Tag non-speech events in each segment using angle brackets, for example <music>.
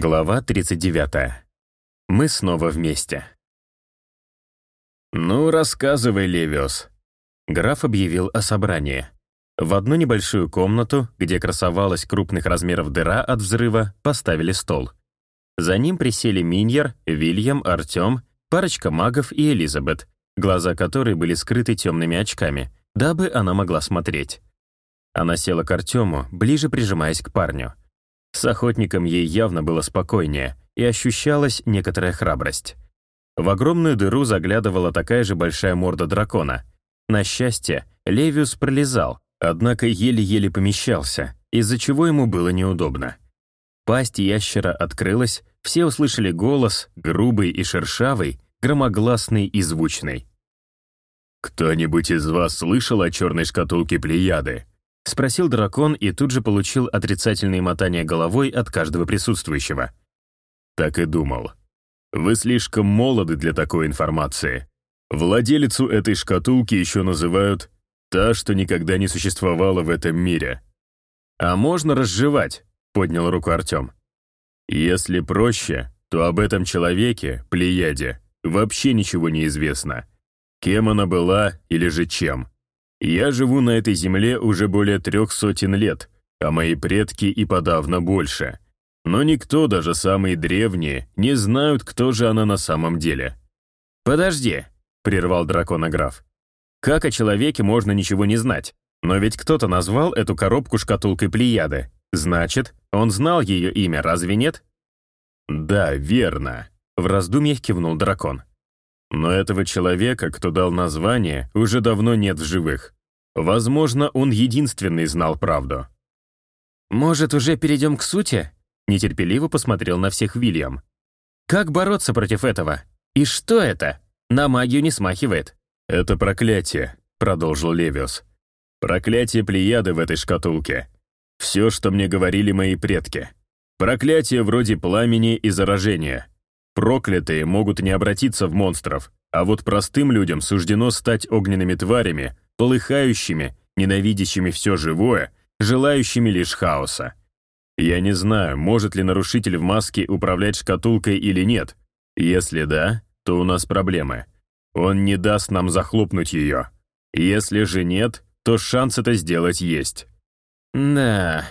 Глава 39. Мы снова вместе. «Ну, рассказывай, Левиус». Граф объявил о собрании. В одну небольшую комнату, где красовалась крупных размеров дыра от взрыва, поставили стол. За ним присели Миньер, Вильям, Артем, парочка магов и Элизабет, глаза которой были скрыты темными очками, дабы она могла смотреть. Она села к Артему, ближе прижимаясь к парню. С охотником ей явно было спокойнее, и ощущалась некоторая храбрость. В огромную дыру заглядывала такая же большая морда дракона. На счастье, Левиус пролезал, однако еле-еле помещался, из-за чего ему было неудобно. Пасть ящера открылась, все услышали голос, грубый и шершавый, громогласный и звучный. «Кто-нибудь из вас слышал о черной шкатулке Плеяды?» — спросил дракон и тут же получил отрицательные мотания головой от каждого присутствующего. «Так и думал. Вы слишком молоды для такой информации. Владелицу этой шкатулки еще называют «та, что никогда не существовала в этом мире». «А можно разжевать?» — поднял руку Артем. «Если проще, то об этом человеке, Плеяде, вообще ничего не известно. Кем она была или же чем?» Я живу на этой земле уже более трех сотен лет, а мои предки и подавно больше. Но никто, даже самые древние, не знают, кто же она на самом деле. «Подожди», — прервал дракона граф. «Как о человеке можно ничего не знать? Но ведь кто-то назвал эту коробку шкатулкой Плеяды. Значит, он знал ее имя, разве нет?» «Да, верно», — в раздумьях кивнул дракон. Но этого человека, кто дал название, уже давно нет в живых. Возможно, он единственный знал правду. «Может, уже перейдем к сути?» Нетерпеливо посмотрел на всех Вильям. «Как бороться против этого? И что это? На магию не смахивает». «Это проклятие», — продолжил Левиус. «Проклятие Плеяды в этой шкатулке. Все, что мне говорили мои предки. Проклятие вроде пламени и заражения. Проклятые могут не обратиться в монстров, а вот простым людям суждено стать огненными тварями, полыхающими, ненавидящими все живое, желающими лишь хаоса. Я не знаю, может ли нарушитель в маске управлять шкатулкой или нет. Если да, то у нас проблемы. Он не даст нам захлопнуть ее. Если же нет, то шанс это сделать есть. «Да,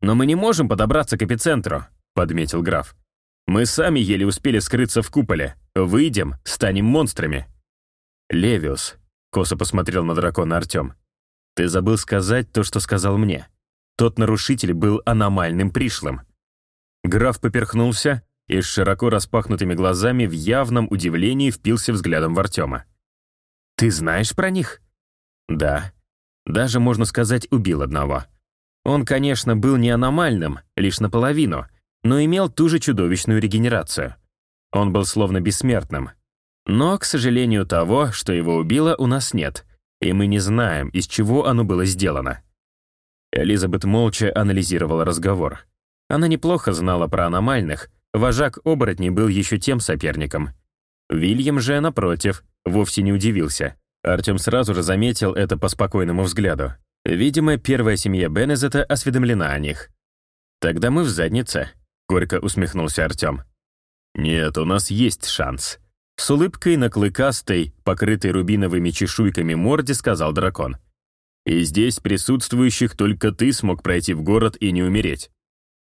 но мы не можем подобраться к эпицентру», — подметил граф. Мы сами еле успели скрыться в куполе. Выйдем, станем монстрами». «Левиус», — косо посмотрел на дракона Артем, «ты забыл сказать то, что сказал мне. Тот нарушитель был аномальным пришлым». Граф поперхнулся и с широко распахнутыми глазами в явном удивлении впился взглядом в Артема. «Ты знаешь про них?» «Да. Даже, можно сказать, убил одного. Он, конечно, был не аномальным, лишь наполовину, но имел ту же чудовищную регенерацию. Он был словно бессмертным. Но, к сожалению, того, что его убило, у нас нет, и мы не знаем, из чего оно было сделано. Элизабет молча анализировала разговор. Она неплохо знала про аномальных, вожак оборотней был еще тем соперником. Вильям же, напротив, вовсе не удивился. Артем сразу же заметил это по спокойному взгляду. Видимо, первая семья Беннезета осведомлена о них. «Тогда мы в заднице», — горько усмехнулся Артем. «Нет, у нас есть шанс». С улыбкой на клыкастой, покрытой рубиновыми чешуйками морде сказал дракон. «И здесь присутствующих только ты смог пройти в город и не умереть».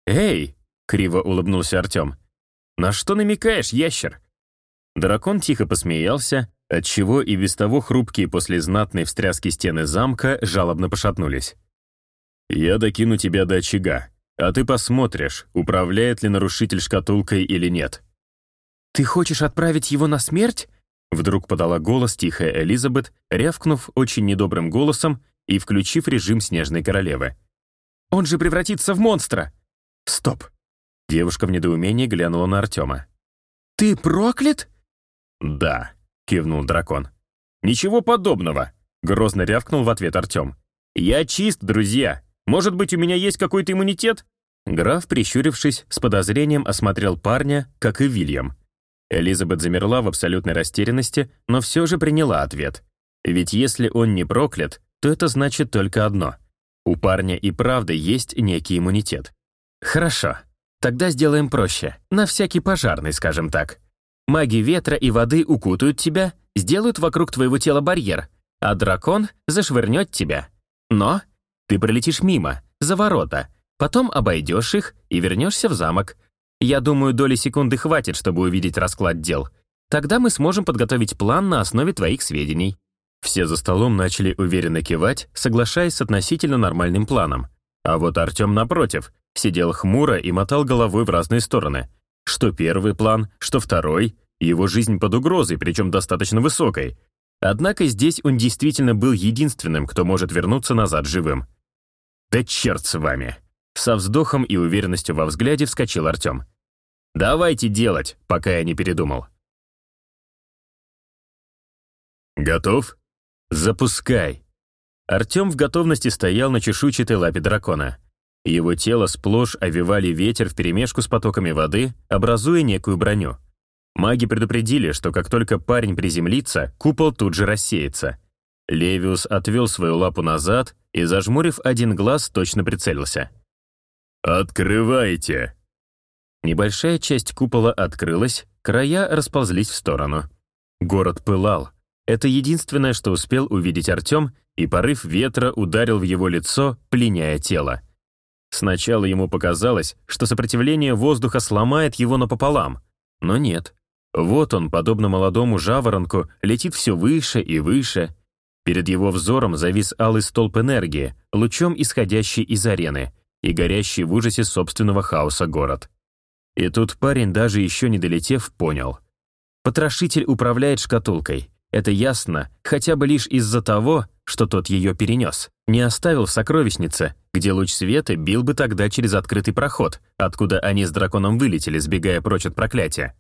«Эй!» — криво улыбнулся Артем. «На что намекаешь, ящер?» Дракон тихо посмеялся, отчего и без того хрупкие после знатной встряски стены замка жалобно пошатнулись. «Я докину тебя до очага. А ты посмотришь, управляет ли нарушитель шкатулкой или нет. «Ты хочешь отправить его на смерть?» Вдруг подала голос тихая Элизабет, рявкнув очень недобрым голосом и включив режим Снежной Королевы. «Он же превратится в монстра!» «Стоп!» Девушка в недоумении глянула на Артема. «Ты проклят?» «Да», — кивнул дракон. «Ничего подобного», — грозно рявкнул в ответ Артем. «Я чист, друзья. Может быть, у меня есть какой-то иммунитет?» Граф, прищурившись, с подозрением осмотрел парня, как и Вильям. Элизабет замерла в абсолютной растерянности, но все же приняла ответ. Ведь если он не проклят, то это значит только одно. У парня и правда есть некий иммунитет. «Хорошо», Тогда сделаем проще, на всякий пожарный, скажем так. Маги ветра и воды укутают тебя, сделают вокруг твоего тела барьер, а дракон зашвырнет тебя. Но ты пролетишь мимо, за ворота, потом обойдешь их и вернешься в замок. Я думаю, доли секунды хватит, чтобы увидеть расклад дел. Тогда мы сможем подготовить план на основе твоих сведений». Все за столом начали уверенно кивать, соглашаясь с относительно нормальным планом. А вот Артем, напротив, сидел хмуро и мотал головой в разные стороны. Что первый план, что второй, его жизнь под угрозой, причем достаточно высокой. Однако здесь он действительно был единственным, кто может вернуться назад живым. «Да черт с вами!» Со вздохом и уверенностью во взгляде вскочил Артем. «Давайте делать, пока я не передумал». «Готов? Запускай!» Артем в готовности стоял на чешуйчатой лапе дракона. Его тело сплошь овивали ветер вперемешку с потоками воды, образуя некую броню. Маги предупредили, что как только парень приземлится, купол тут же рассеется. Левиус отвел свою лапу назад и, зажмурив один глаз, точно прицелился. «Открывайте!» Небольшая часть купола открылась, края расползлись в сторону. Город пылал. Это единственное, что успел увидеть Артем, и порыв ветра ударил в его лицо, пленяя тело. Сначала ему показалось, что сопротивление воздуха сломает его напополам, но нет. Вот он, подобно молодому жаворонку, летит все выше и выше. Перед его взором завис алый столб энергии, лучом исходящий из арены, и горящий в ужасе собственного хаоса город. И тут парень, даже еще не долетев, понял. Потрошитель управляет шкатулкой. Это ясно, хотя бы лишь из-за того, что тот ее перенес. Не оставил в сокровищнице, где луч света бил бы тогда через открытый проход, откуда они с драконом вылетели, сбегая прочь от проклятия.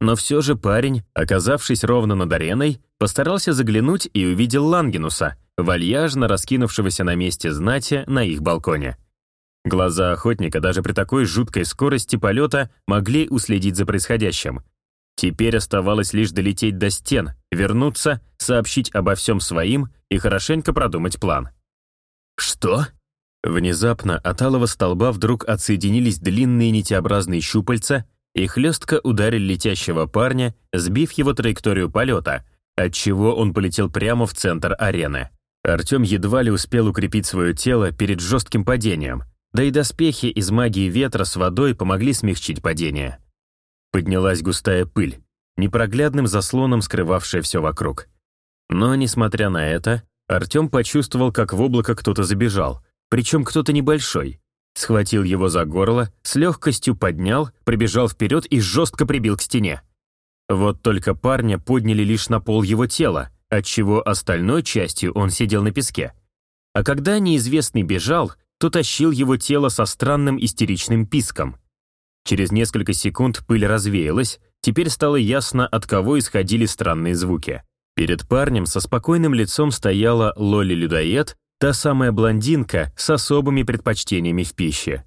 Но все же парень, оказавшись ровно над ареной, постарался заглянуть и увидел Лангенуса, вальяжно раскинувшегося на месте знати на их балконе. Глаза охотника даже при такой жуткой скорости полета могли уследить за происходящим. Теперь оставалось лишь долететь до стен, вернуться, сообщить обо всем своим и хорошенько продумать план. «Что?» Внезапно от алого столба вдруг отсоединились длинные нитеобразные щупальца и хлестко ударили летящего парня, сбив его траекторию полета, отчего он полетел прямо в центр арены. Артем едва ли успел укрепить свое тело перед жестким падением, да и доспехи из магии ветра с водой помогли смягчить падение. Поднялась густая пыль, непроглядным заслоном скрывавшая все вокруг. Но, несмотря на это, Артем почувствовал, как в облако кто-то забежал, причем кто-то небольшой. Схватил его за горло, с легкостью поднял, прибежал вперед и жестко прибил к стене. Вот только парня подняли лишь на пол его тела, отчего остальной частью он сидел на песке. А когда неизвестный бежал, то тащил его тело со странным истеричным писком. Через несколько секунд пыль развеялась, теперь стало ясно, от кого исходили странные звуки. Перед парнем со спокойным лицом стояла Лоли-людоед, та самая блондинка с особыми предпочтениями в пище.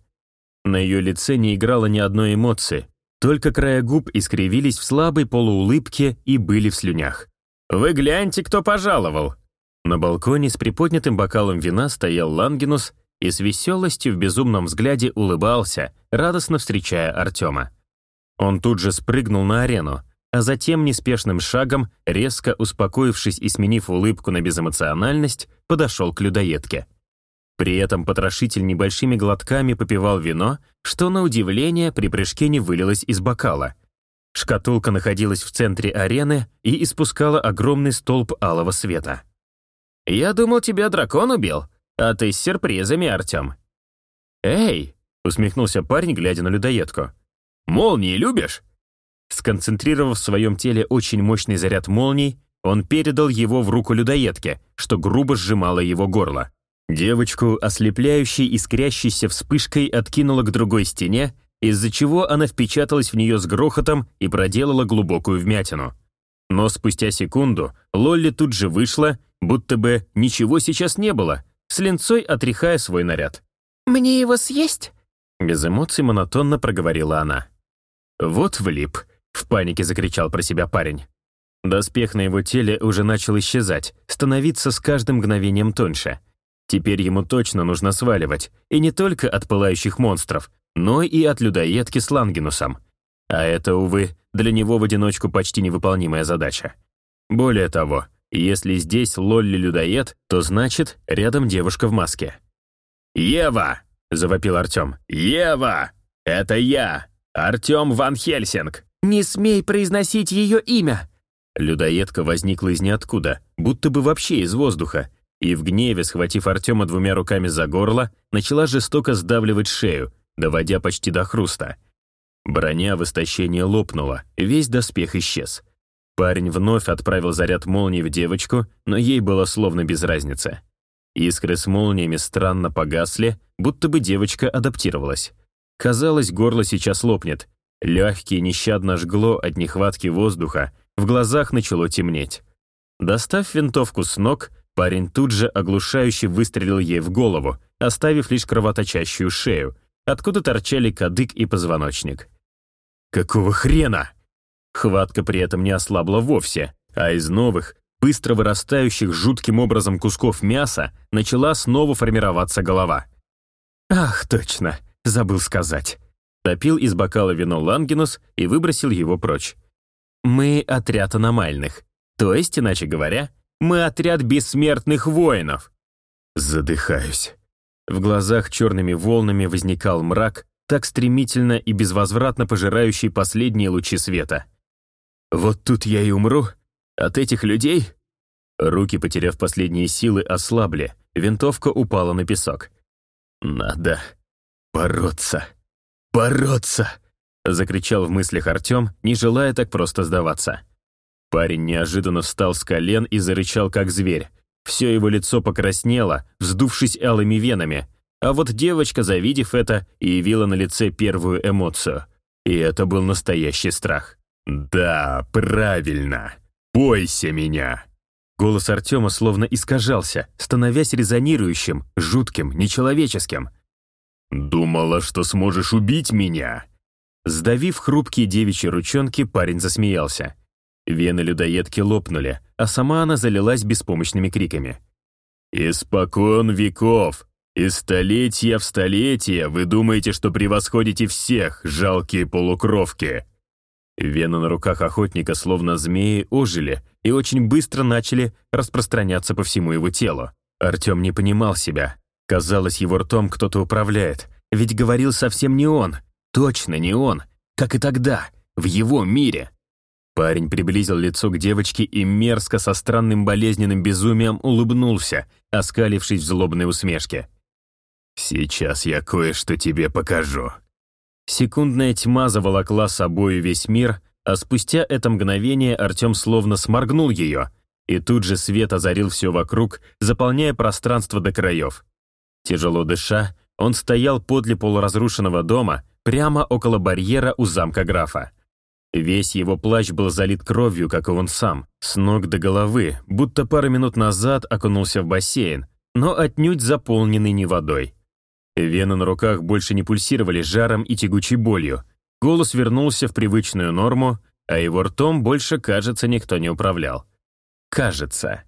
На ее лице не играло ни одной эмоции, только края губ искривились в слабой полуулыбке и были в слюнях. «Вы гляньте, кто пожаловал!» На балконе с приподнятым бокалом вина стоял Лангенус и с веселостью в безумном взгляде улыбался, радостно встречая Артема. Он тут же спрыгнул на арену, а затем неспешным шагом, резко успокоившись и сменив улыбку на безэмоциональность, подошел к людоедке. При этом потрошитель небольшими глотками попивал вино, что, на удивление, при прыжке не вылилось из бокала. Шкатулка находилась в центре арены и испускала огромный столб алого света. «Я думал, тебя дракон убил», а ты с сюрпризами, Артем». «Эй!» — усмехнулся парень, глядя на людоедку. «Молнии любишь?» Сконцентрировав в своем теле очень мощный заряд молний, он передал его в руку людоедке, что грубо сжимало его горло. Девочку, ослепляющей искрящейся вспышкой, откинула к другой стене, из-за чего она впечаталась в нее с грохотом и проделала глубокую вмятину. Но спустя секунду Лолли тут же вышла, будто бы ничего сейчас не было, с линцой отряхая свой наряд. «Мне его съесть?» Без эмоций монотонно проговорила она. «Вот влип», — в панике закричал про себя парень. Доспех на его теле уже начал исчезать, становиться с каждым мгновением тоньше. Теперь ему точно нужно сваливать, и не только от пылающих монстров, но и от людоедки с Лангенусом. А это, увы, для него в одиночку почти невыполнимая задача. Более того, если здесь Лолли-людоед, то значит, рядом девушка в маске. «Ева!» — завопил Артем. «Ева! Это я! Артем Ван Хельсинг!» «Не смей произносить ее имя!» Людоедка возникла из ниоткуда, будто бы вообще из воздуха, и в гневе, схватив Артема двумя руками за горло, начала жестоко сдавливать шею, доводя почти до хруста. Броня в истощении лопнула, весь доспех исчез. Парень вновь отправил заряд молнии в девочку, но ей было словно без разницы. Искры с молниями странно погасли, будто бы девочка адаптировалась. Казалось, горло сейчас лопнет. Легкие нещадно жгло от нехватки воздуха, в глазах начало темнеть. Достав винтовку с ног, парень тут же оглушающе выстрелил ей в голову, оставив лишь кровоточащую шею, откуда торчали кадык и позвоночник. «Какого хрена?» Хватка при этом не ослабла вовсе, а из новых, быстро вырастающих жутким образом кусков мяса начала снова формироваться голова. «Ах, точно, забыл сказать». Допил из бокала вино Лангенус и выбросил его прочь. «Мы отряд аномальных. То есть, иначе говоря, мы отряд бессмертных воинов». Задыхаюсь. В глазах черными волнами возникал мрак, так стремительно и безвозвратно пожирающий последние лучи света. Вот тут я и умру? От этих людей? Руки, потеряв последние силы, ослабли, винтовка упала на песок. Надо бороться, бороться, закричал в мыслях Артем, не желая так просто сдаваться. Парень неожиданно встал с колен и зарычал, как зверь. Все его лицо покраснело, вздувшись алыми венами, а вот девочка, завидев это, явила на лице первую эмоцию. И это был настоящий страх. «Да, правильно. Бойся меня!» Голос Артема словно искажался, становясь резонирующим, жутким, нечеловеческим. «Думала, что сможешь убить меня?» Сдавив хрупкие девичьи ручонки, парень засмеялся. Вены людоедки лопнули, а сама она залилась беспомощными криками. «Испокон веков! Из столетия в столетие вы думаете, что превосходите всех, жалкие полукровки!» Вены на руках охотника, словно змеи, ожили и очень быстро начали распространяться по всему его телу. Артем не понимал себя. Казалось, его ртом кто-то управляет. Ведь говорил совсем не он. Точно не он. Как и тогда, в его мире. Парень приблизил лицо к девочке и мерзко со странным болезненным безумием улыбнулся, оскалившись в злобной усмешке. «Сейчас я кое-что тебе покажу», Секундная тьма заволокла собою весь мир, а спустя это мгновение Артем словно сморгнул ее, и тут же свет озарил все вокруг, заполняя пространство до краев. Тяжело дыша, он стоял подле полуразрушенного дома, прямо около барьера у замка графа. Весь его плащ был залит кровью, как и он сам, с ног до головы, будто пару минут назад окунулся в бассейн, но отнюдь заполненный не водой. Вены на руках больше не пульсировали жаром и тягучей болью. Голос вернулся в привычную норму, а его ртом больше, кажется, никто не управлял. Кажется.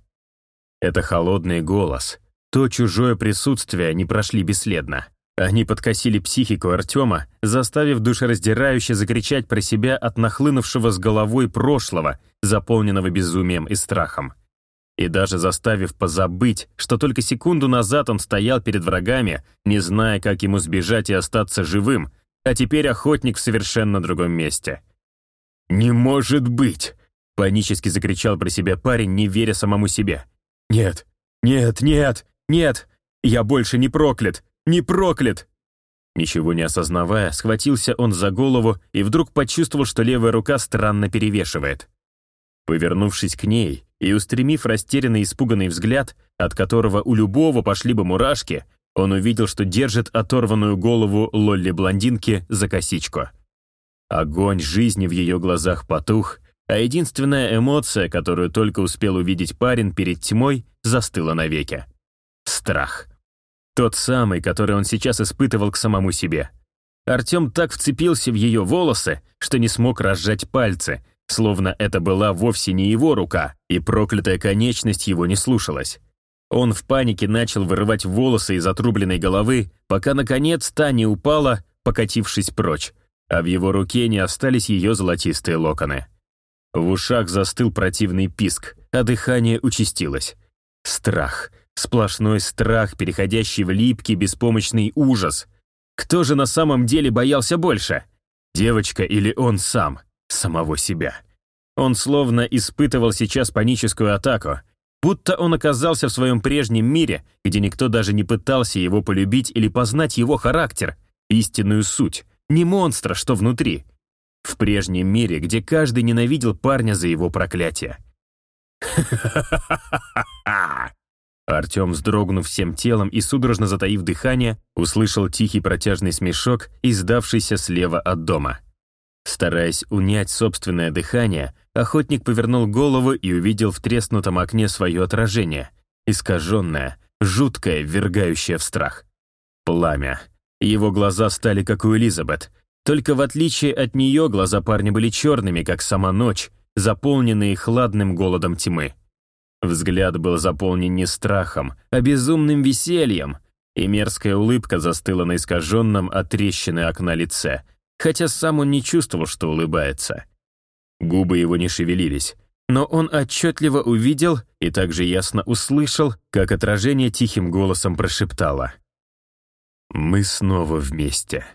Это холодный голос. То чужое присутствие не прошли бесследно. Они подкосили психику Артема, заставив душераздирающе закричать про себя от нахлынувшего с головой прошлого, заполненного безумием и страхом и даже заставив позабыть, что только секунду назад он стоял перед врагами, не зная, как ему сбежать и остаться живым, а теперь охотник в совершенно другом месте. «Не может быть!» — панически закричал про себя парень, не веря самому себе. «Нет, нет, нет, нет! Я больше не проклят! Не проклят!» Ничего не осознавая, схватился он за голову и вдруг почувствовал, что левая рука странно перевешивает. Повернувшись к ней, и, устремив растерянный испуганный взгляд, от которого у любого пошли бы мурашки, он увидел, что держит оторванную голову Лолли-блондинки за косичку. Огонь жизни в ее глазах потух, а единственная эмоция, которую только успел увидеть парень перед тьмой, застыла навеки. Страх. Тот самый, который он сейчас испытывал к самому себе. Артем так вцепился в ее волосы, что не смог разжать пальцы — Словно это была вовсе не его рука, и проклятая конечность его не слушалась. Он в панике начал вырывать волосы из отрубленной головы, пока, наконец, та не упала, покатившись прочь, а в его руке не остались ее золотистые локоны. В ушах застыл противный писк, а дыхание участилось. Страх. Сплошной страх, переходящий в липкий, беспомощный ужас. Кто же на самом деле боялся больше? Девочка или он сам? Самого себя. Он словно испытывал сейчас паническую атаку, будто он оказался в своем прежнем мире, где никто даже не пытался его полюбить или познать его характер, истинную суть, не монстра, что внутри, в прежнем мире, где каждый ненавидел парня за его проклятие. <laughs> Артем, вздрогнув всем телом и судорожно затаив дыхание, услышал тихий протяжный смешок, издавшийся слева от дома. Стараясь унять собственное дыхание, охотник повернул голову и увидел в треснутом окне свое отражение, искаженное, жуткое, ввергающее в страх. Пламя. Его глаза стали как у Элизабет, только в отличие от нее глаза парня были черными, как сама ночь, заполненные хладным голодом тьмы. Взгляд был заполнен не страхом, а безумным весельем, и мерзкая улыбка застыла на искаженном от трещины окна лице, хотя сам он не чувствовал, что улыбается. Губы его не шевелились, но он отчетливо увидел и также ясно услышал, как отражение тихим голосом прошептало. «Мы снова вместе».